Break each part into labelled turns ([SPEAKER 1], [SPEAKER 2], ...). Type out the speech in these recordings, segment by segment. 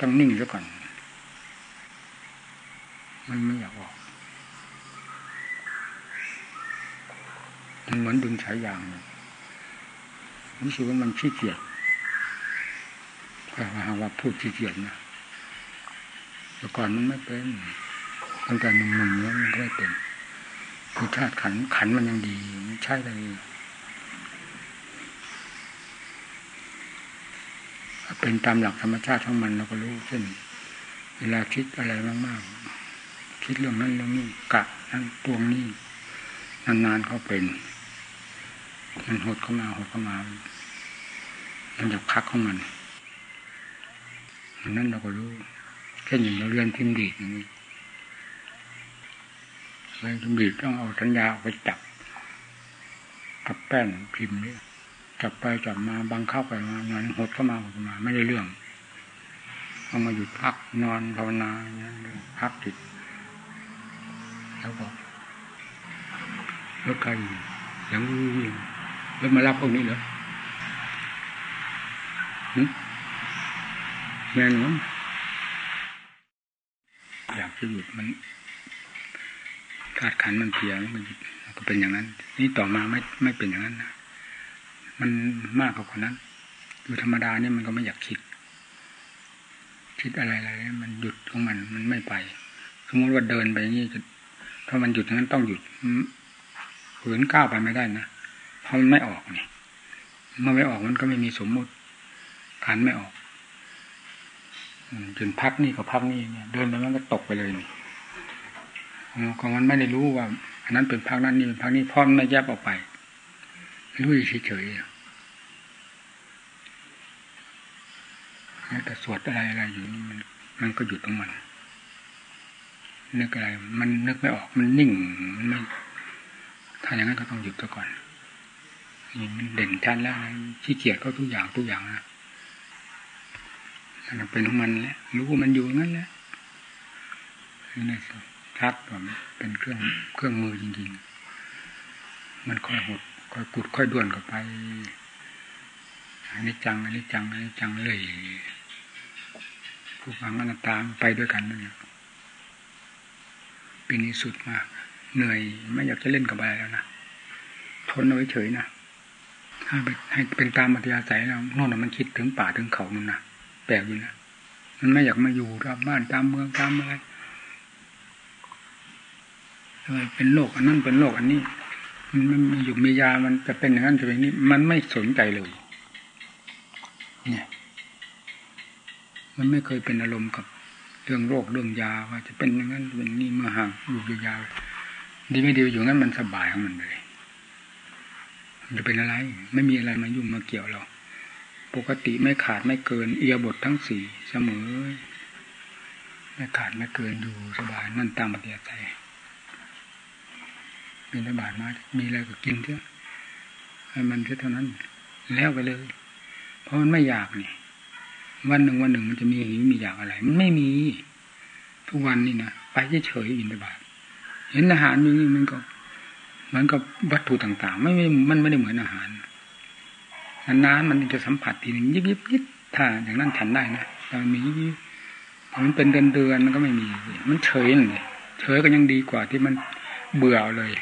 [SPEAKER 1] ต้องนิ่งซะก่อน มันไม่อยากออก มันเหมือนดึงสายยางรู้สึกว่ามันขี้เกียจถ้าหาว่าพูดขี้เกียจนะแต่ก่อนมันไม่เป็นตั้งแต่หนุ่มๆแล้วมันก็ไม่เป็นคือธาตุขันขันมันยังดีใช่เลย เป็นตามหลักธรรมชาติของมันเราก็รู้เช่นเวลาคิดอะไรมากๆ คิดเรื่องนั้นเรื่องนี้กะนั้นตวงนี้นานๆเขาเป็น มันหดเข้ามาหดเข้ามามันจะพักของมันนั้นเราก็รู้เช่นอย่างเราเรียนพิมพ์ดีดอย่างนี้เรียนพิมพ์ดีดต้องเอาสัญญาไปจับกับแป้นพิมพ์นี่ จับไปจับมาบังเข้าไปมาหนอนหดเข้ามาหดมา ไม่ได้เรื่องเอามาหยุดพักนอนภาวนาอย่างนี้พักจิตแล้วก็รถใครยังวิ่งแล้วมารับพวกนี้เหรอแม่นมั้งอยากจะหยุดมันธาตุขันมันเพียมันก็เป็นอย่างนั้น นี่ต่อมาไม่ไม่เป็นอย่างนั้นนะ มันมากกว่านั้น อยู่ธรรมดาเนี่ยมันก็ไม่อยากคิด คิดอะไรอะไรมันหยุดของมันมันไม่ไป สมมติว่าเดินไปอย่างนี้ถ้ามันหยุดนั้นต้องหยุดฝืนก้าวไปไม่ได้นะเพราะมันไม่ออกนี่เมื่อไม่ออกมันก็ไม่มีสมมุติขันไม่ออกจนพักนี่กับพักนี่เนี่ย เดินไปมันก็ตกไปเลยนี่ของมันไม่ได้รู้ว่าอันนั้นเป็นพักนั้นนี่เป็นพักนี้พอมันไม่แยบออกไป รู้เฉยๆแต่สวดอะไรอะไรอยู่นี่มันมันก็หยุดของมันนึกอะไร มันนึกไม่ออกมันนิ่งมันไม่ถ้าอย่างนั้นก็ต้องหยุดซะก่อนนี่มันเด่นชัดแล้วขี้เกียจก็ทุกอย่างทุกอย่างนะมันเป็นของมันแหละรู้มันอยู่งั้นแหละนี่ชัดว่าเป็นเครื่องเครื่องมือจริงๆ มันคอยหด ค่อยกุดค่อยด้วนเข้าไปอันนี้จังอันนี้จังอันนี้จังเลยผู้ฟังอนัตตาไปด้วยกันนั่นปีนี้สุดมาก เหนื่อยไม่อยากจะเล่นกับอะไรแล้วนะทนเอาไว้เฉยนะให้ให้เป็นตามมัธยาศัยแล้วนอนมันคิดถึงป่าถึงเขานั่นนะแปลกอยู่นะมันไม่อยากมาอยู่รอบบ้านตามเมืองตามอะไรเลยเป็นโรคอันนั้นเป็นโรคอันนี้ มันมีอยู่มียามันจะเป็นอย่างนั้นจะเป็นนี้ มันไม่สนใจเลย เนี่ย มันไม่เคยเป็นอารมณ์กับเรื่องโรคเรื่องยาว่าจะเป็นอย่างนั้นเป็นนี่มื่อห่างอยู่ยาวดีไม่ดีอยู่งั้นมันสบายของมันเลยมันจะเป็นอะไร ไม่มีอะไรมายุ่งมาเกี่ยวเราปกติไม่ขาดไม่เกิน เอียบททั้งสี่เสมอ ไม่ขาดไม่เกินอยู่สบายนั่นตามปฏิยัติ บินทบาทมา มีอะไรก็กินเถอะให้มันเท่านั้น แล้วไปเลย เพราะมันไม่อยากนี่ วันหนึ่งวันหนึ่งมันจะมีหิวมีอยากอะไร มันไม่มี ทุกวันนี่นะไปเฉยๆบินทบาทเห็นอาหารอย่างนี้มันก็มือนกับวัตถุต่าง ๆ ไม่มันไม่ได้เหมือนอาหารนานๆมันจะสัมผัสทีหนึ่งยิบยิบยิบถ้าอย่างนั้นฉันได้นะแต่มันมีมันเป็นเดือนเดือนมันก็ไม่มี มันเฉยเลยเฉยก็ยังดีกว่าที่มันเบื่อเลย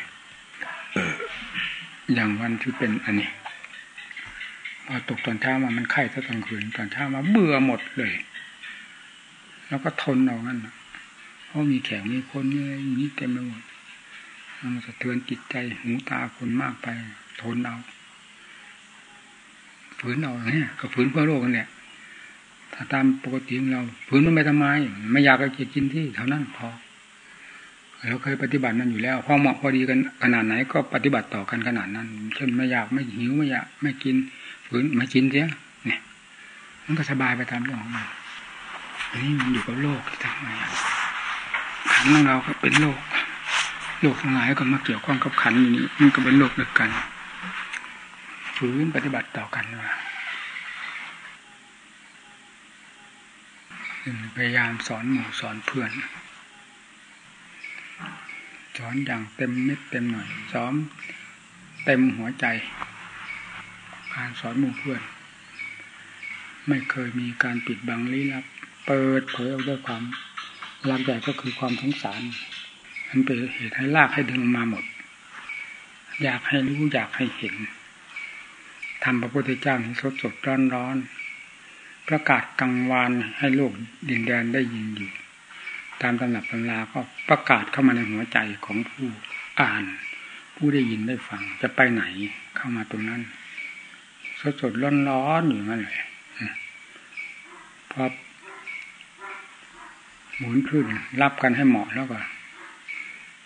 [SPEAKER 1] อย่างวันที่เป็นอันนี้พอตกตอนเช้ามามันไข้ถ้ากลางคืนตอนเช้ามาเบื่อหมดเลย แล้วก็ทนเอางั้นเพราะมีแขกมีคนนี่อย่างนี้เต็มไปหมดมันสะเทือนจิตใจหูตาคนมากไป ทนเอาฝืนเอาเนี่ยก็ฝืนเพื่อโลกกันแหละถ้าตามปกติของเราฝืนมันไม่ทำไม ไม่อยากจะกินที่เท่านั้นพอ เราเคยปฏิบัตินั้นอยู่แล้วพอเหมาะพอดีกันขนาดไหนก็ปฏิบัติต่อกันขนาดนั้นเช่นไม่อยากไม่หิวไม่อยากไม่กินฝืนไม่กินเสียเนี่ย มันก็สบายไปตามเรื่องของมันอันนี้มันอยู่กับโลกทำไมขันของเราก็เป็นโลก โลกทั้งหลายก็มาเกี่ยวข้องกับขันอย่างนี้มันก็เป็นโลกเดียวกันฝืนปฏิบัติต่อกันว่าพยายามสอนหมู่สอนเพื่อน สอนอย่างเต็มเม็ดเต็มหน่อยสอนเต็มหัวใจ การสอนหมู่เพื่อน ไม่เคยมีการปิดบังลี้ลับ เปิดเผยออกด้วยความรักใหญ่ก็คือความสงสาร มันเป็นเหตุให้ลากให้ดึงมาหมด อยากให้รู้อยากให้เห็นทำพระพุทธเจ้าให้สดสดร้อนร้อนประกาศกังวานให้โลกดินแดนได้ยินอยู่ ตามตำหนับตำราก็ประกาศเข้ามาในหัวใจของผู้อ่าน ผู้ได้ยินได้ฟัง จะไปไหนเข้ามาตรงนั้น สดสดร้อนร้อนอยู่นั่นเลยพอหมุนขึ้น รับกันให้เหมาะแล้วก็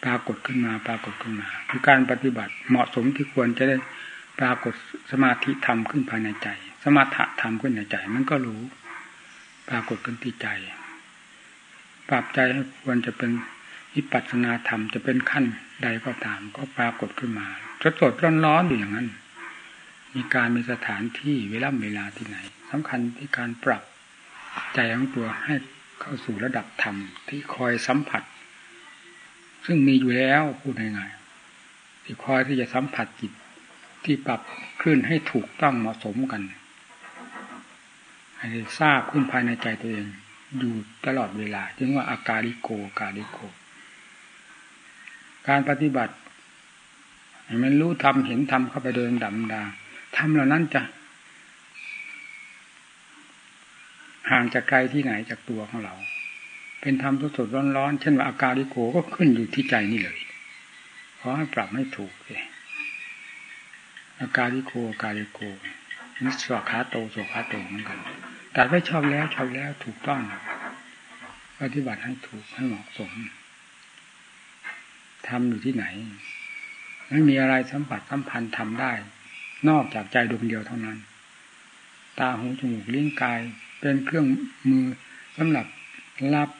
[SPEAKER 1] ปรากฏขึ้นมาปรากฏขึ้นมาคือการปฏิบัติเหมาะสมที่ควรจะได้ปรากฏสมาธิธรรมขึ้นภายในใจ สมาธิธรรมขึ้นในใจ มันก็รู้ ปรากฏขึ้นที่ใจ ปรับใจให้ควรจะเป็นวิปัสสนาธรรมจะเป็นขั้นใดก็ตาม ก็ปรากฏขึ้นมาสดสดร้อนร้อนอยู่อย่างนั้น มีการมีสถานที่เวลาเวลาที่ไหนสำคัญที่การปรับใจของตัวให้เข้าสู่ระดับธรรมที่คอยสัมผัส ซึ่งมีอยู่แล้วพูดง่ายๆที่คอยที่จะสัมผัสจิตที่ปรับขึ้นให้ถูกต้องเหมาะสมกันให้ทราบขึ้นภายในใจตัวเอง อยู่ตลอดเวลาจึงว่าอาการิโกกาลิโก การปฏิบัติให้มันรู้ทำเห็นทำเข้าไปโดยลำดับดาทำเหล่านั้นจะห่างจากไกลที่ไหนจากตัวของเรา เป็นธรรมสดๆร้อนๆ เช่นว่าอาการิโกก็ขึ้นอยู่ที่ใจนี่เลย ขอให้ปรับให้ถูกเลยอาการิโกอาการิโกนิสวขาโตสวขาโตเหมือนกัน แต่ไม่ชอบแล้วชอบแล้วถูกต้อง ปฏิบัติให้ถูกให้เหมาะสมทำอยู่ที่ไหน ไม่มีอะไรสัมผัสสัมพันธ์ทำได้ นอกจากใจดวงเดียวเท่านั้น ตาหูจมูกลิ้นกาย เป็นเครื่องมือสำหรับรับ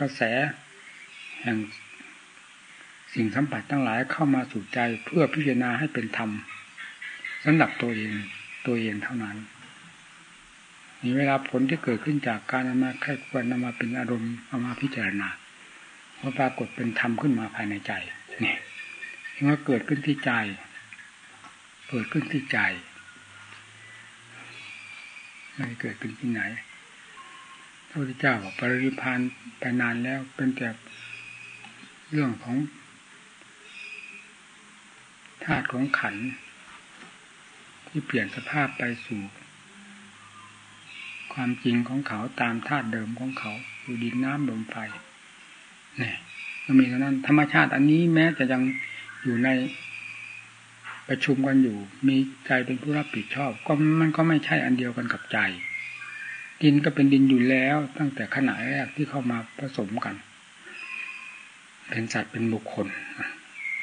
[SPEAKER 1] กระแส แห่งสิ่งสัมผัสทั้งหลายเข้ามาสู่ใจเพื่อพิจารณาให้เป็นธรรมสำหรับตัวเองตัวเองเท่านั้น มีเวลาผลที่เกิดขึ้นจากการนำมาแค่ควรนำมาเป็นอารมณ์เอามาพิจารณาพอปรากฏเป็นธรรมขึ้นมาภายในใจนี่เมื่อเกิดขึ้นที่ใจ เกิดขึ้นที่ใจไม่เกิดขึ้นที่ไหนพระพุทธเจ้าบอกปริพานไปนานแล้วเป็นแต่เรื่องของธาตุของขัน ที่เปลี่ยนสภาพไปสู่ ความจริงของเขาตามธาตุเดิมของเขาคือดินน้ำลมไฟนี่ยก็มีเท่านั้น ธรรมชาติอันนี้แม้จะยังอยู่ในประชุมกันอยู่ มีใจเป็นผู้รับผิดชอบ ก็มันก็ไม่ใช่อันเดียวกันกับใจ ดินก็เป็นดินอยู่แล้ว ตั้งแต่ขณะแรกที่เข้ามาผสมกัน เป็นสัตว์เป็นบุคคล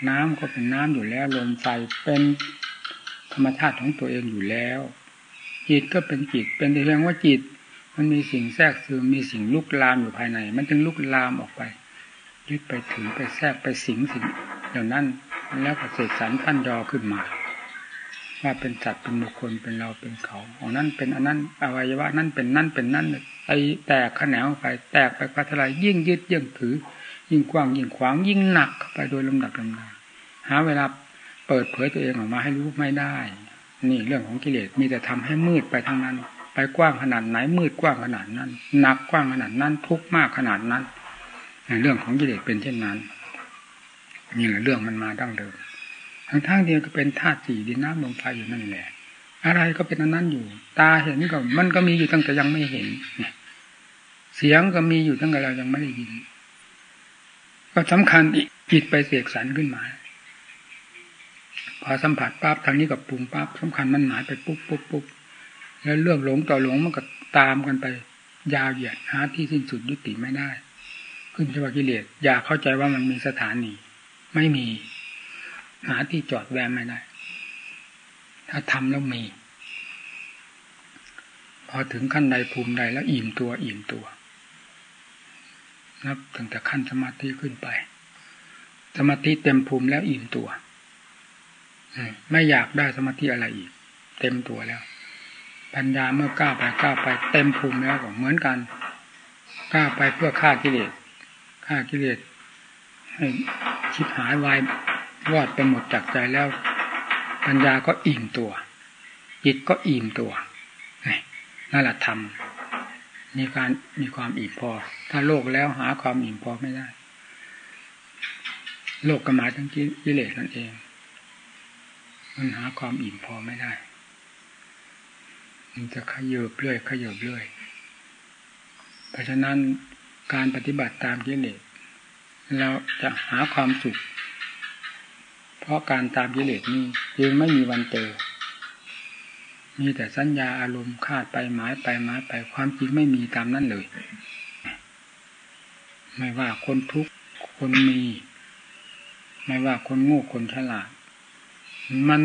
[SPEAKER 1] น้ำก็เป็นน้ำอยู่แล้วลมไฟเป็นธรรมชาติของตัวเองอยู่แล้ว จิตก็เป็นจิต เป็นเรื่องว่าจิต มันมีสิ่งแทรกซึมมีสิ่งลุกลามอยู่ภายใน มันจึงลุกลามออกไปยึดไปถือไปแทรกไปสิงสิ่งเหล่านั้นแล้วก็เสกสรรพันยอขึ้นมา ว่าเป็นสัตว์เป็นบุคคลเป็นเราเป็นเขาของนั้นเป็นอันนั้นอวัยวะนั้นเป็นนั่นเป็นนั่นไอแตกขนวไป แตกไปพัทลายยิ่งยึดยิ่งถือ ยิ่งกว้างยิ่งขวางยิ่งหนักเข้าไปโดยลำดับลำดับหาเวลาเปิดเผยตัวเองออกมาให้รู้ไม่ได้ นี่เรื่องของกิเลสมีแต่ทำให้มืดไปทางนั้น ไปกว้างขนาดไหนมืดกว้างขนาดนั้นหนักกว้างขนาดนั้นทุกมากขนาดนั้นเรื่องของกิเลสเป็นเช่นนั้นนี่แหละเรื่องมันมาดั้งเดิมทั้งทั้งเดียวก็เป็นธาตุสี่ดินน้ำลมไฟอยู่นั่นแหละ อะไรก็เป็นอันนั้นอยู่ ตาเห็นก็มันก็มีอยู่ตั้งแต่ยังไม่เห็นเสียงก็มีอยู่ตั้งแต่เรายังไม่ได้ยิน ก็สำคัญอีกจิตไปเสกสรรขึ้นมา พอสัมผัสปั๊บทางนี้กับปรุงปั๊บสำคัญมันหมายไปปุ๊บปุ๊บปุ๊บแล้วเรื่องหลงต่อหลงมันก็ตามกันไป ยาวเหยียดหาที่สิ้นสุดยุติไม่ได้ ขึ้นชื่อว่ากิเลสอยากเข้าใจว่ามันมีสถานี ไม่มี หาที่จอดแวมไม่ได้ ถ้าทำแล้วมี พอถึงขั้นใดภูมิใดแล้วอิ่มตัวอิ่มตัวนับตั้งแต่ขั้นสมาธิขึ้นไป สมาธิเต็มภูมิแล้วอิ่มตัว ไม่อยากได้สมาธิอะไรอีก เต็มตัวแล้ว ปัญญาเมื่อก้าวไปก้าวไปเต็มภูมิแล้วก็เหมือนกันก้าวไปเพื่อฆ่ากิเลสฆ่ากิเลสให้ชิบหายวายวอดไปหมดจากใจแล้ว ปัญญาก็อิ่มตัว จิตก็อิ่มตัวนั่นแหละธรรมมีการมีความอิ่มพอ ถ้าโลกแล้วหาความอิ่มพอไม่ได้ โลกกระหมายทั้งกิเลสนั่นเอง มันหาความอิ่มพอไม่ได้ มันจะขยบเรื่อยขยบเรื่อยเพราะฉะนั้นการปฏิบัติตามกิเลสเราจะหาความสุข เพราะการตามกิเลสนี้ยังไม่มีวันเจอ มีแต่สัญญาอารมณ์คาดไปหมายไปหมายไปความจริงไม่มีตามนั้นเลย ไม่ว่าคนทุกข์คนมี ไม่ว่าคนโง่คนฉลาด มัน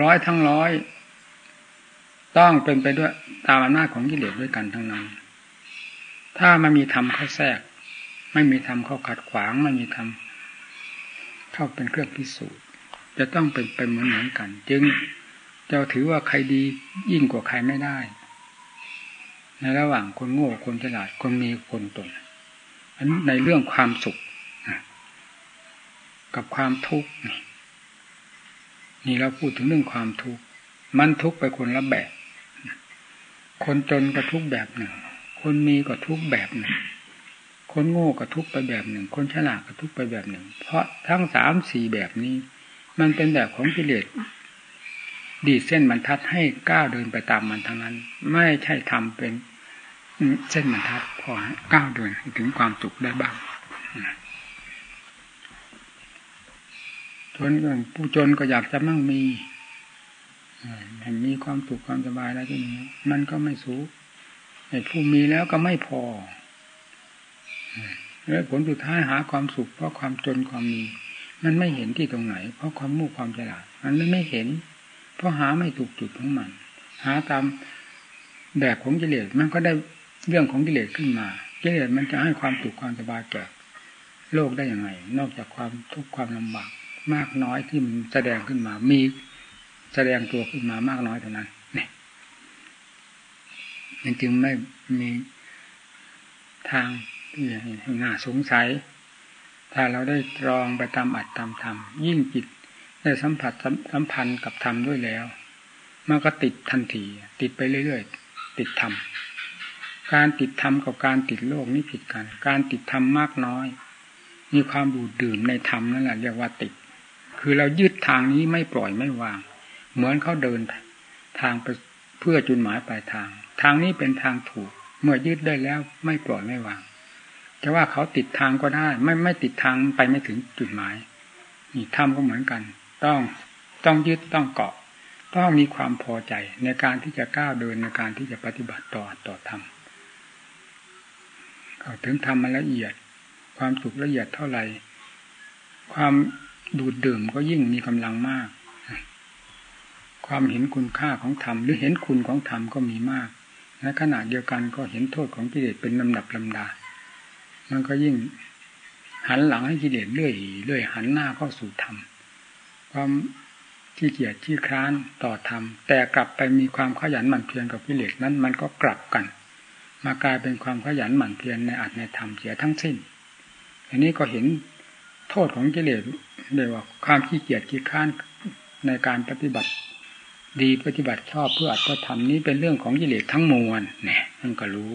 [SPEAKER 1] ร้อยทั้งร้อย ต้องเป็นไปด้วยตามอำนาจของกิเลสด้วยกันทั้งนั้น ถ้ามันมีธรรมเข้าแทรก ไม่มีธรรมเข้าขัดขวางไม่มีธรรมเข้าเป็นเครื่องพิสูจน์ จะต้องเป็นไปเหมือนเหมือนกัน จึงจะถือว่าใครดียิ่งกว่าใครไม่ได้ ในระหว่างคนโง่คนฉลาดคนมีคนตนอันในเรื่องความสุข กับความทุกข์ นี่เราพูดถึงเรื่องความทุกข์มันทุกข์ไปคนละแบบ คนจนก็ทุกข์แบบหนึ่ง คนมีก็ทุกข์แบบหนึ่ง คนโง่ก็ทุกข์ไปแบบหนึ่ง คนฉลาดก็ทุกข์ไปแบบหนึ่ง เพราะทั้งสามสี่แบบนี้ มันเป็นแบบของกิเลสดีเส้นบรรทัดให้ก้าวเดินไปตามมันทั้งนั้น ไม่ใช่ทำเป็นเส้นบรรทัดพอก้าวเดินถึงความสุขได้บ้าง จนผู้จนก็อยากจะมั่งมีเห็นมีความสุขความสบายแล้วที่นี้มันก็ไม่สูงไอ้ผู้มีแล้วก็ไม่พอแล้วผลสุดท้ายหาความสุขเพราะความจนความมี มันไม่เห็นที่ตรงไหน เพราะความมู่ความฉลาดมันไม่เห็น เพราะหาไม่ถูกจุดของมัน หาตามแบบของกิเลสมันก็ได้เรื่องของกิเลสขึ้นมากิเลสมันจะให้ความสุขความสบายแก่โลกได้ยังไง นอกจากความทุกข์ความลำบาก มากน้อยที่มันแสดงขึ้นมา มีแสดงตัวขึ้นมามากน้อยเท่านั้นเนี่ยจึงไม่มีทางที่น่าสงสัย ถ้าเราได้ตรองไปตามอัดตามธรรมยิ่งจิตได้สัมผัสสัมพันธ์กับธรรมด้วยแล้ว มันก็ติดทันที ติดไปเรื่อยๆ ติดธรรม การติดธรรมกับการติดโลกนี่ผิดกัน การติดธรรมมากน้อย มีความดูดดื่มในธรรมนั่นแหละเรียกว่าติด คือเรายึดทางนี้ไม่ปล่อยไม่วาง เหมือนเขาเดินทางไปเพื่อจุดหมายปลายทาง ทางนี้เป็นทางถูก เมื่อยึดได้แล้วไม่ปล่อยไม่วางจะว่าเขาติดทางก็ได้ ไม่ไม่ติดทางไปไม่ถึงจุดหมาย นี่ธรรมก็เหมือนกัน ต้องต้องยึดต้องเกาะ ต้องมีความพอใจในการที่จะก้าวเดินในการที่จะปฏิบัติต่อต่อธรรมเขาถึงทำมันละเอียด ความสุขละเอียดเท่าไหร่ ความ ดูดดื่มก็ยิ่งมีกำลังมาก ความเห็นคุณค่าของธรรมหรือเห็นคุณของธรรมก็มีมากในขณะเดียวกันก็เห็นโทษของกิเลสเป็นลำดับลำดา มันก็ยิ่งหันหลังให้กิเลสเรื่อยเรื่อยหันหน้าเข้าสู่ธรรม ความขี้เกียจขี้คร้านต่อธรรม แต่กลับไปมีความขยันหมั่นเพียรกับกิเลสนั้นมันก็กลับกัน มากลายเป็นความขยันหมั่นเพียรในอัตในธรรมเสียทั้งสิ้น อันนี้ก็เห็น โทษของกิเลสเลยกว่าความขี้เกียจขี้คร้านในการปฏิบัติ ดีปฏิบัติชอบเพื่ออัตธรรมนี้เป็นเรื่องของกิเลสทั้งมวลเนี่ยมันก็รู้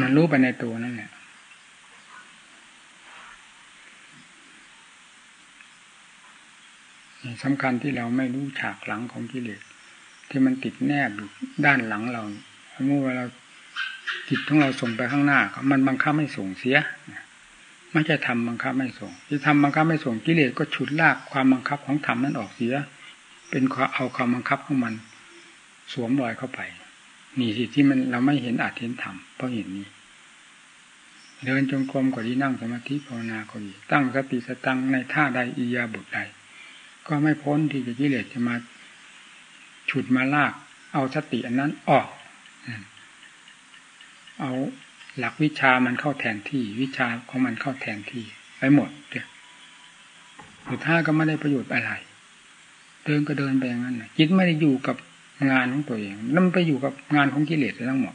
[SPEAKER 1] มันรู้ไปในตัวนั่นแหละสำคัญที่เราไม่รู้ฉากหลังของกิเลสที่มันติดแนบอยู่ด้านหลังเราเมื่อเราจิตของเราส่งไปข้างหน้า มันบังคับไม่ส่งเสีย ไม่ใช่ทำบังคับไม่ส่ง ที่ทำบังคับไม่ส่งกิเลสก็ฉุดลากความบังคับของธรรมนั้นออกเสีย เป็นเอาความบังคับของมัน สวมรอยเข้าไป นี่สิที่มันเราไม่เห็นอาจเห็นธรรมเพราะเห็นนี้ เดินจงกรมก็ดีนั่งสมาธิภาวนาก็ดีตั้งสติสตังในท่าใดอิยาบทใด ก็ไม่พ้นที่จะกิเลสจะมาฉุดมาลาก เอาสติอันนั้นออก เอา หลักวิชามันเข้าแทนที่วิชาของมันเข้าแทนที่ไปหมดเดียวสุดท้ายก็ไม่ได้ประโยชน์อะไร เดินก็เดินไปอย่างนั้นจิตไม่ได้อยู่กับงานของตัวเองนั่นไปอยู่กับงานของกิเลสทั้งหมด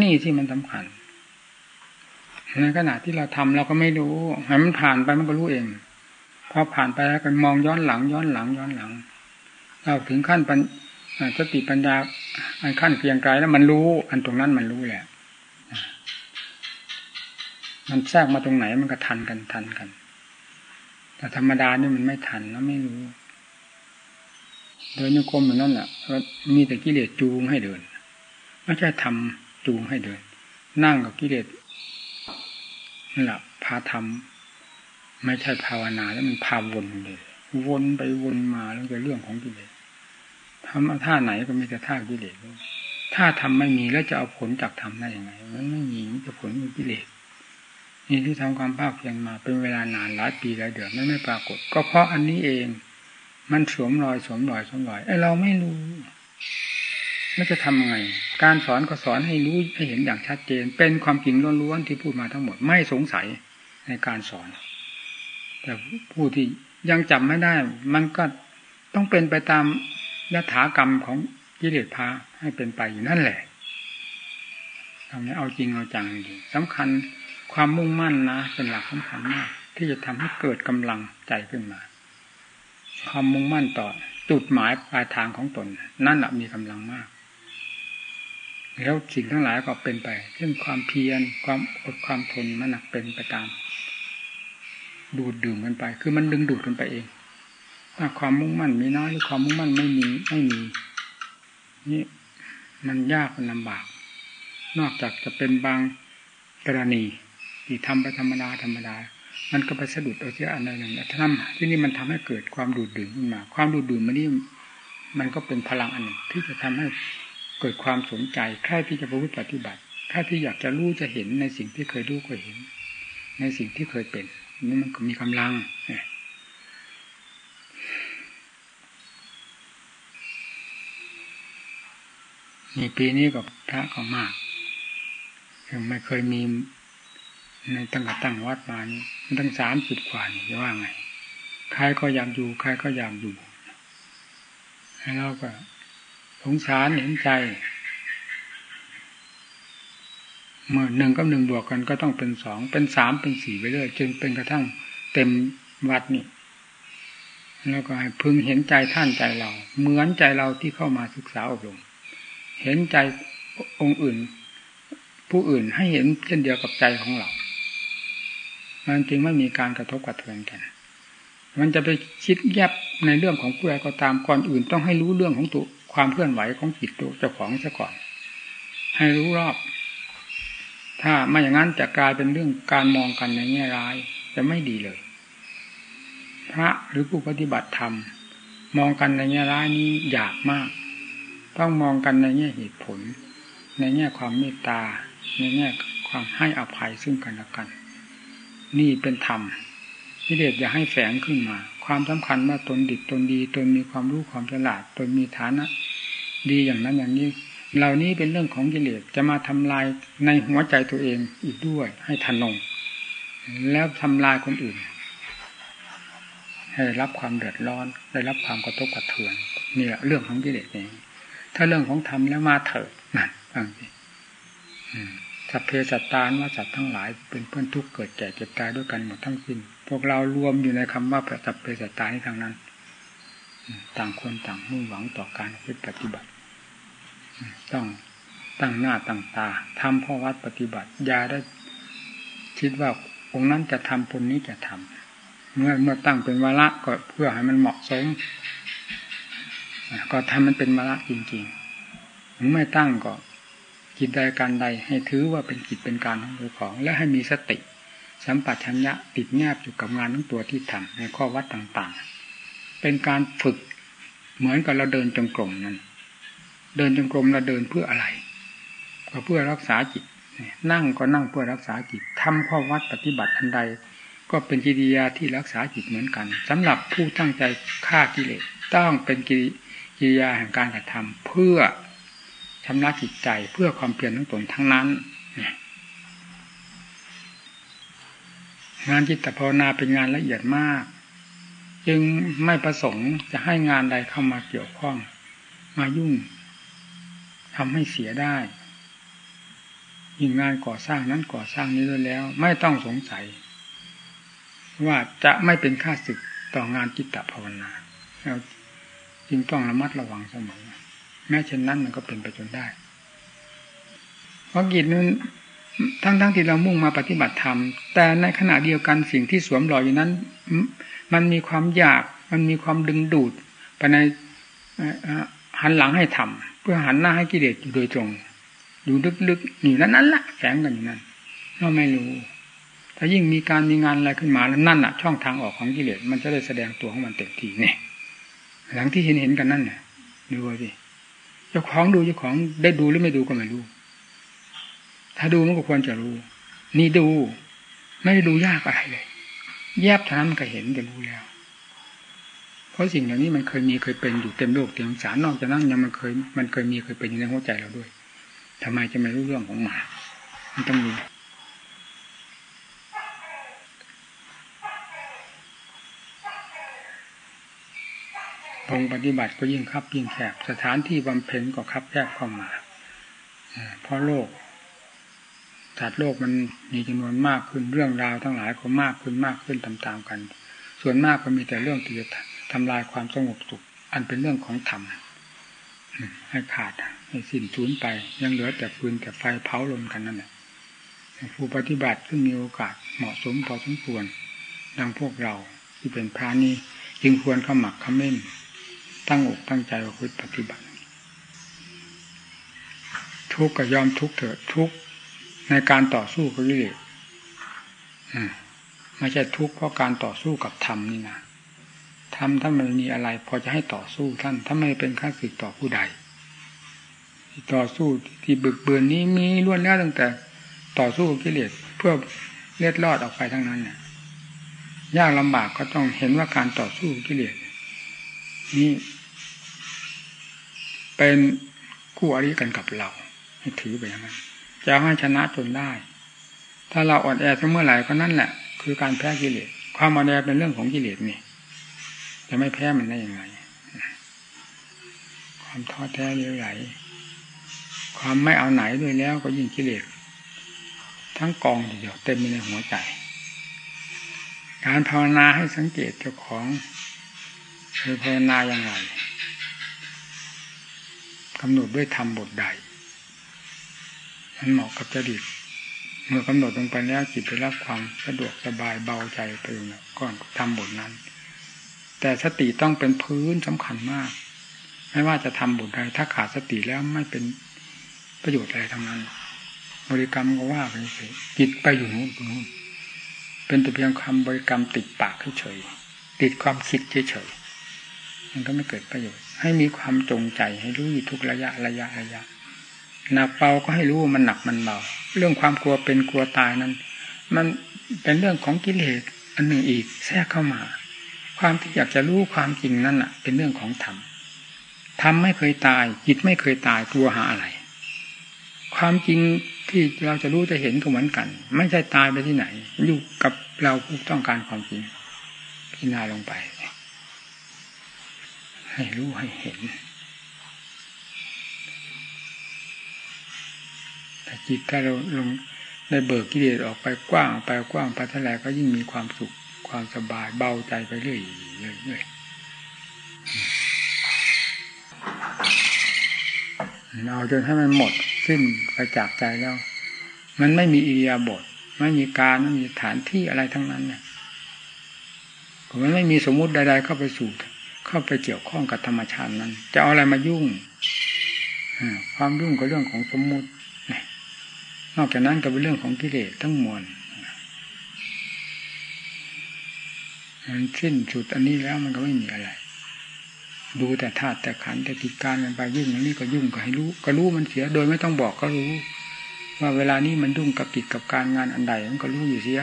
[SPEAKER 1] นี่ที่มันสำคัญในขณะที่เราทำเราก็ไม่รู้ให้มันผ่านไปมันก็รู้เองพอผ่านไปแล้วก็มองย้อนหลังย้อนหลังย้อนหลัง เราถึงขั้นปัญสติปัญญาอันขั้นเพียงไกลแล้วมันรู้ อันตรงนั้นมันรู้แหละ มันแทรกมาตรงไหนมันก็ทันกันทันกัน แต่ธรรมดานี่มันไม่ทันแล้วไม่รู้โดยนิคมอย่างนั้นแหละมีแต่กิเลสจูงให้เดินไม่ใช่ทำจูงให้เดิน นั่งกับกิเลสนั่นแหละพาทำไม่ใช่ภาวนาแล้วมันพาวนเลย วนไปวนมาแล้วเป็นเรื่องของกิเลสทำท่าไหนก็มีแต่ท่ากิเลสถ้าทำไม่มีแล้วจะเอาผลจากทำได้ยังไง มันไม่มีจะผลมีกิเลส นี่ที่ทำความภาคเพียรมาเป็นเวลานานหลายปีหลายเดือนไม่ไม่ปรากฏ ก็เพราะอันนี้เอง มันสวมรอยสวมรอยสวมรอยไอ้เราไม่รู้แล้วจะทำไง การสอนก็สอนให้รู้ให้เห็นอย่างชัดเจน เป็นความจริงล้วนๆที่พูดมาทั้งหมดไม่สงสัยในการสอน แต่ผู้ที่ยังจำไม่ได้ มันก็ต้องเป็นไปตามยถากรรมของกิเลสพาให้เป็นไปอยู่นั่นแหละทำให้เอาจริงเอาจังจริงสำคัญ ความมุ่งมั่นนะ เป็นหลักสำคัญมาก ที่จะทำให้เกิดกำลังใจขึ้นมา ความมุ่งมั่นต่อจุดหมายปลายทางของตน นั่นแหละมีกำลังมาก แล้วสิ่งทั้งหลายก็เป็นไป เช่นความเพียรความอดความทนมันหนักเป็นไปตาม ดูดดื่มกันไป คือมันดึงดูดกันไปเองถ้าความมุ่งมั่นมีน้อยหรือความมุ่งมั่นไม่มีไม่มี นี่มันยากมันลำบาก นอกจากจะเป็นบางกรณี ที่ทำไปธรรมดาธรรมดา มันก็ไปสะดุดเอาเสียอันใดหนึ่งแต่ทำที่นี่มันทำให้เกิดความดูดดื่มขึ้นมา ความดูดดื่มมันนี่มันก็เป็นพลังอันหนึ่งที่จะทำให้เกิดความสนใจใครที่จะประพฤติปฏิบัติใครที่อยากจะรู้จะเห็นในสิ่งที่เคยรู้เคยเห็น ในสิ่งที่เคยเป็นนี่มันก็มีกำลังนี่ปีนี้กับพระก็มากยังไม่เคยมี ในตั้งแต่ตั้งวัดมานี่ตั้งสามสิบกว่านี่จะว่าไง ใครก็อยากอยู่ ใครก็อยากอยู่ให้เราก็สงสารเห็นใจเมื่อหนึ่งกับหนึ่งบวกกันก็ต้องเป็นสองเป็นสามเป็นสี่ไปเรื่อยจนเป็นกระทั่งเต็มวัดนี่แล้วก็ให้พึงเห็นใจท่านใจเรา เหมือนใจเราที่เข้ามาศึกษาอบรมเห็นใจองค์อื่น ผู้อื่นให้เห็นเช่นเดียวกับใจของเรา มันจึงไม่มีการกระทบกระเทือนกัน มันจะไปคิดแยบในเรื่องของผู้ใดก็ตามก่อนอื่น ต้องให้รู้เรื่องของตัวความเคลื่อนไหวของจิตตัวเจ้าของซะก่อน ให้รู้รอบ ถ้าไม่อย่างนั้นจะกลายเป็นเรื่องการมองกันในแง่ร้าย จะไม่ดีเลย พระหรือผู้ปฏิบัติธรรม มองกันในแง่ร้ายนี้ยากมาก ต้องมองกันในแง่เหตุผล ในแง่ความเมตตา ในแง่ความให้อภัยซึ่งกันและกัน นี่เป็นธรรมกิเลสอย่าให้แฝงขึ้นมา ความสำคัญว่าตนดิบตนดี ตนมีความรู้ความฉลาด ตนมีฐานะ ดีอย่างนั้นอย่างนี้ เหล่านี้เป็นเรื่องของกิเลสจะมาทำลายในหัวใจตัวเองอีกด้วย ให้ทันลงแล้วทำลายคนอื่น ให้รับความเดือดร้อน ได้รับความกระทบกระเทือนนี่แหละเรื่องของกิเลสเองถ้าเรื่องของธรรมแล้วมาเถิดนั่นบางที สัพเพสัตตานว่าสัตว์ทั้งหลาย เป็นเพื่อนทุกข์เกิดแก่เจ็บตายด้วยกันหมดทั้งสิ้นพวกเรารวมอยู่ในคำว่าสัพเพสัตตานี้ทั้งนั้น ต่างคนต่างมุ่งหวังต่อการปฏิบัติ ต้องตั้งหน้าตั้งตาทำพ่อวัดปฏิบัติยาได้คิดว่าองค์นั้นจะทำคนนี้จะทำเมื่อเมื่อตั้งเป็นวาระก็เพื่อให้มันเหมาะสมก็ทำมันเป็นวาระจริงๆถึงไม่ตั้งก็ กิจใดการใดให้ถือว่าเป็นกิจเป็นการของตัวของ และให้มีสติ สัมปชัญญะติดแนบอยู่กับงานทั้งตัวที่ทำในข้อวัดต่างๆ เป็นการฝึกเหมือนกับเราเดินจงกรมนั้น เดินจงกรมเราเดินเพื่ออะไร ก็เพื่อรักษาจิต นั่งก็นั่งเพื่อรักษาจิตทำข้อวัดปฏิบัติอันใด ก็เป็นกิริยาที่รักษาจิตเหมือนกันสำหรับผู้ตั้งใจฆ่ากิเลสต้องเป็นกิริยาแห่งการกระทำเพื่อ ชำระจิตใจเพื่อความเพียรทั้งตนทั้งนั้นงานจิตภาวนาเป็นงานละเอียดมาก จึงไม่ประสงค์จะให้งานใดเข้ามาเกี่ยวข้อง มายุ่งทำให้เสียได้ยิ่งงานก่อสร้างนั้นก่อสร้างนี้ด้วยแล้ว ไม่ต้องสงสัย ว่าจะไม่เป็นค่าศึกต่องานจิตภาวนาเราจึงต้องระมัดระวังเสมอ แม้เช่นนั้นมันก็เป็นไปจนได้ เพราะกิจนั้นทั้งทั้งที่เรามุ่งมาปฏิบัติธรรม แต่ในขณะเดียวกันสิ่งที่สวมรอยอยู่นั้น มันมีความอยาก มันมีความดึงดูดไปในหันหลังให้ทำเพื่อหันหน้าให้กิเลสอยู่โดยตรง อยู่ลึกๆอยู่นั้นนั่นละแฝงกันอยู่นั้นเราไม่รู้ ถ้ายิ่งมีการมีงานอะไรขึ้นมาแล้วนั่นอะช่องทางออกของกิเลสมันจะได้แสดงตัวของมันเต็มที่เนี่ยหลังที่เห็นเห็นกันนั่นเนี่ยดูสิ เจ้าของดูเจ้าของได้ดูหรือไม่ดูก็ไม่รู้ ถ้าดูมันก็ควรจะรู้ นี่ดู ไม่ได้ดูยากอะไรเลย แยบท่านั้นก็เห็นจะรู้แล้ว เพราะสิ่งเหล่านี้มันเคยมีเคยเป็นอยู่เต็มโลกเต็มสารนอกจากนั้นยังมันเคย มันเคยมีเคยเป็นอยู่ในหัวใจเราด้วยทำไมจะไม่รู้เรื่องของหมา มันต้องรู้ องปฏิบัติก็ยิ่งคับยิ่งแคบสถานที่บำเพ็ญก็คับแคบเข้ามาเพราะโลกสัตว์โลกมันมีจำนวนมากขึ้นเรื่องราวทั้งหลายก็มากขึ้นมากขึ้นตามๆกัน ส่วนมากก็มีแต่เรื่องที่จะทำลายความสงบสุข อันเป็นเรื่องของธรรมให้ขาดให้สิ้นสูญไป ยังเหลือแต่ฟืนแต่ไฟเผาลนกันนั่นแหละผู้ปฏิบัติซึ่งมีโอกาสเหมาะสมพอสมควรดังพวกเราที่เป็นพระนี้จึงควรขมักขม้น ตั้งอกตั้งใจประพฤติปฏิบัติ ทุกข์ก็ยอมทุกข์เถิดทุกข์ในการต่อสู้กับกิเลสไม่ใช่ทุกข์เพราะการต่อสู้กับธรรมนี่นะธรรมถ้ามันมีอะไร พอจะให้ต่อสู้ท่านถ้าไม่เป็นข้าศึกต่อผู้ใดต่อสู้ที่บึกเบือนนี้มีล้วนแล้วตั้งแต่ ต่อสู้กับกิเลสเพื่อเล็ดลอดออกไปทั้งนั้นเนี่ยยากลำบากก็ต้องเห็นว่าการต่อสู้กิเลสนี่ เป็นคู่อริกันกับเราให้ถือไปอย่างนั้นจะให้ชนะจนได้ ถ้าเราอ่อนแอเมื่อไหร่ก็นั่นแหละ คือการแพ้กิเลสความอ่อนแอเป็นเรื่องของกิเลสนี่จะไม่แพ้มันได้ยังไง ความท้อแท้เลี้ยวไหลความไม่เอาไหนด้วยแล้วก็ยิ่งกิเลสทั้งกองเดียวเต็มในหัวใจ การภาวนาให้สังเกตเจ้าของคือภาวนาอย่างไร กำหนดด้วยธรรมบทใดมันเหมาะกับจริตเมื่อกำหนดลงไปแล้วจิตได้รับความสะดวกสบายเบาใจไปแล้วก่อนทำบทนั้น แต่สติต้องเป็นพื้นสำคัญมาก ไม่ว่าจะทำบทใดถ้าขาดสติแล้วไม่เป็นประโยชน์อะไรทั้งนั้น บริกรรมก็ว่าไปเฉยจิตไปอยู่นู้นนู้นเป็นแต่เพียงคำบริกรรมติดปากเฉยติดความคิดเฉยมันก็ไม่เกิดประโยชน์ ให้มีความจงใจให้รู้อยู่ทุกระยะระยะระยะหนักเบาก็ให้รู้ว่ามันหนักมันเบาเรื่องความกลัวเป็นกลัวตายนั้น มันเป็นเรื่องของกิเลสอันหนึ่งอีกแทรกเข้ามา ความที่อยากจะรู้ความจริงนั่นอะ เป็นเรื่องของธรรมธรรมไม่เคยตายจิตไม่เคยตายกลัวหาอะไร ความจริงที่เราจะรู้จะเห็นก็เหมือนกัน ไม่ใช่ตายไปที่ไหน อยู่กับเราผู้ต้องการความจริงพิจารณาลงไป ให้รู้ให้เห็น แต่จิตถ้าเราลงได้เบิกกิเลสออกไปกว้างไปกว้างไปเท่าไรก็ยิ่งมีความสุขความสบายเบาใจไปเรื่อยเรื่อยเอาจนให้มันหมดสิ้นไปจากใจแล้ว มันไม่มีอิริยาบถไม่มีการไม่มีฐานที่อะไรทั้งนั้นเนี่ยมันไม่มีสมมุติใดๆเข้าไปสู่ เข้าไปเกี่ยวข้องกับธรรมชาตินั้น จะเอาอะไรมายุ่งความยุ่งกับเรื่องของสมมุตินอกจากนั้นก็เป็นเรื่องของกิเลสทั้งมวลมันสิ้นสุดอันนี้แล้วมันก็ไม่มีอะไร ดูแต่ธาตุแต่ขันแต่กิจการกันไปยุ่งอันนี้ก็ยุ่งก็ให้รู้ ก็รู้มันเสียโดยไม่ต้องบอกก็รู้ ว่าเวลานี้มันยุ่งกับกิจกับการงานอันใดมันก็รู้อยู่เสีย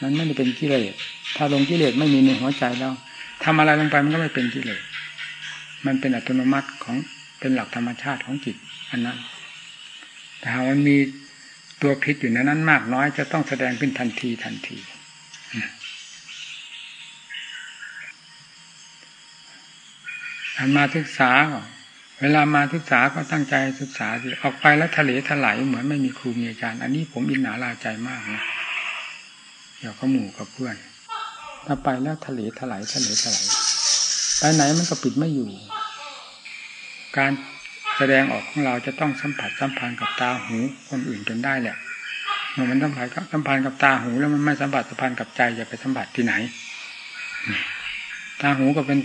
[SPEAKER 1] นั้นไม่ได้เป็นกิเลสถ้าลงกิเลสไม่มีในหัวใจแล้ว ทำอะไรลงไปมันก็ไม่เป็นกิเลสมันเป็นอัตโนมัติของเป็นหลักธรรมชาติของจิต อันนั้น แต่หากมันมีตัวคิดอยู่ในนั้นมากน้อยจะต้องแสดงขึ้นทันทีทันทีอันมาศึกษาเวลามาศึกษาก็ตั้งใจศึกษาสิออกไปแล้วทะเลถลายเหมือนไม่มีครูมีอาจารย์ อันนี้ผมอินหนาลาใจมากนะเดี๋ยวก็หมู่กับเพื่อน ถ้าไปแล้วทะเลถลายทะเลถลายไปไหนมันก็ปิดไม่อยู่ การแสดงออกของเราจะต้องสัมผัสสัมพันธ์กับตาหูคนอื่นจนได้แหละเมื่อมันสัมผัสสัมพันธ์กับตาหูแล้วมันไม่สัมผัสสัมพันธ์กับใจจะไปสัมผัสที่ไหน ตาหูก็เป็น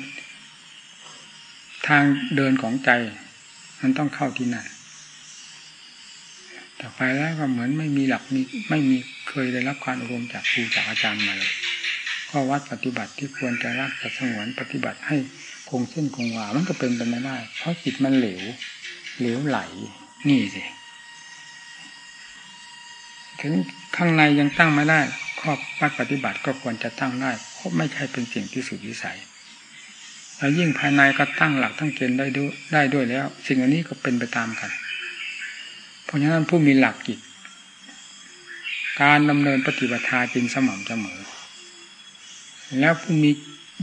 [SPEAKER 1] ทางเดินของใจ มันต้องเข้าที่นั่นแต่ไปแล้วก็เหมือนไม่มีหลักมีไม่มีเคยได้รับการอบรมจากครูจากอาจารย์มาเลย ก็วัดปฏิบัติที่ควรจะรักจะสงวนปฏิบัติให้คงเส้นคงวา มันก็เป็นไปไม่ได้ เพราะจิตมันเหลว เหลวไหล นี่สิ ถึงข้างในยังตั้งไม่ได้ ข้อวัดปฏิบัติก็ควรจะตั้งได้เพราะไม่ใช่เป็นสิ่งที่สุดวิสัย แล้วยิ่งภายในก็ตั้งหลักตั้งเกณฑ์ได้ด้วยได้ด้วยแล้ว สิ่งอันนี้ก็เป็นไปตามกัน เพราะฉะนั้นผู้มีหลักจิต การดำเนินปฏิบัติจึงสม่ำเสมอ แล้วผู้มี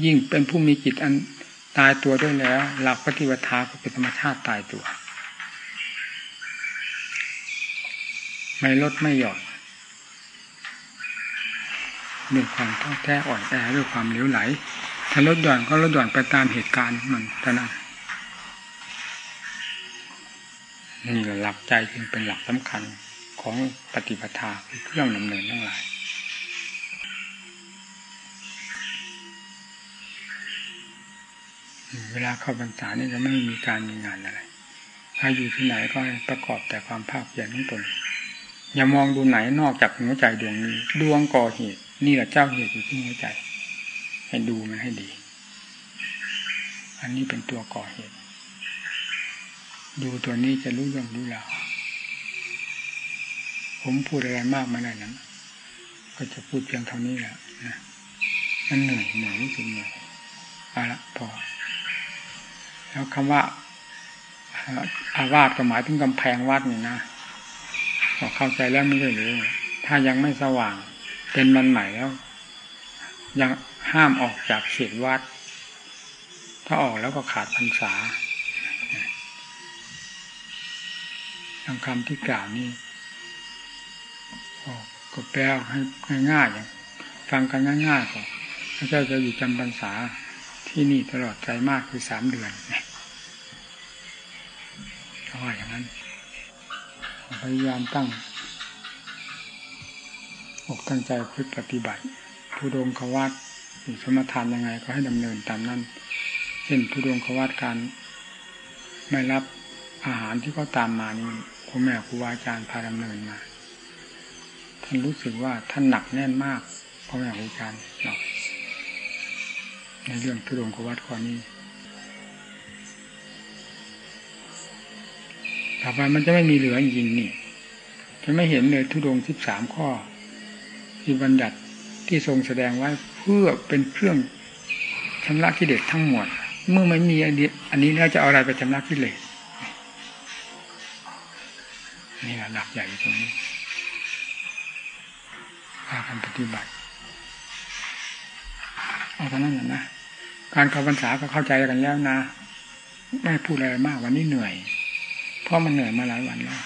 [SPEAKER 1] ยิ่งเป็นผู้มีจิตอันตายตัวด้วยแล้ว หลักปฏิบัติก็เป็นธรรมชาติตายตัว ไม่ลดไม่หย่อนด้วยความท้อแท้อ่อนแอด้วยความเหลวไหลถ้าลดหย่อนก็ลดหย่อนไปตามเหตุการณ์มันเท่านั้นนี่หละหลักใจจึงเป็นหลักสำคัญของปฏิปทาคือเครื่องดำเนินทั้งหลาย เวลาเข้าพรรษานี่จะไม่มีการมีงานอะไรใครอยู่ที่ไหนก็ประกอบแต่ความภาคเพียรของตนอย่ามองดูไหนนอกจากหัวใจดวงนี้ ดวงก่อเหตุ นี่แหละเจ้าเหตุอยู่ที่หัวใจ ให้ดูมันให้ดี อันนี้เป็นตัวก่อเหตุ ดูตัวนี้จะรู้เรื่องรู้ราวผมพูดอะไรมากมาได้นั้นก็จะพูดเพียงเท่านี้แหละนะมันเหนื่อยเหนื่อยรู้สึกเหนื่อยเอาละพอ แล้วคำว่า อาวาสก็หมายถึงกำแพงวัดนี่นะพอเข้าใจแล้วไม่ได้หรือถ้ายังไม่สว่าง เป็นมันใหม่แล้ว ยังห้ามออกจากเขตวัด ถ้าออกแล้วก็ขาดพรรษาทางคำที่กล่าวนี้ก็แปลให้ง่ายๆฟังกันง่ายๆก็พระเจ้าจะอยู่จำพรรษาที่นี่ตลอดใจมากคือสามเดือน ว่าอย่างนั้น พยายามตั้งอกตั้งใจพึ่ปฏิบัติทุดงขวัตสมทานยังไงก็ให้ดำเนินตามนั้น เช่นทุดงขวัตการไม่รับอาหารที่เขาตามมานี่พ่อแม่ครูบาอาจารย์พาดำเนินมาท่านรู้สึกว่าท่านหนักแน่นมากพ่อแม่ครูอาจารย์เนาในเรื่องทุดงขวัตข้อนี้ ต่อไปมันจะไม่มีเหลือจริงนี่จะไม่เห็นเลยทุดงสิบสามข้อ ที่บัญญัติที่ทรงแสดงไว้เพื่อเป็นเครื่องชำระกิเลสทั้งหมด เมื่อไม่มีอันนี้แล้วจะเอาอะไรไปชำระกิเลสนี่แหละหลักใหญ่ตรงนี้พาการปฏิบัติเอาเท่านั้นนะการเข้าพรรษาก็เข้าใจกันแล้วนะ ไม่พูดอะไรมากวันนี้เหนื่อย เพราะมันเหนื่อยมาหลายวันแล้ว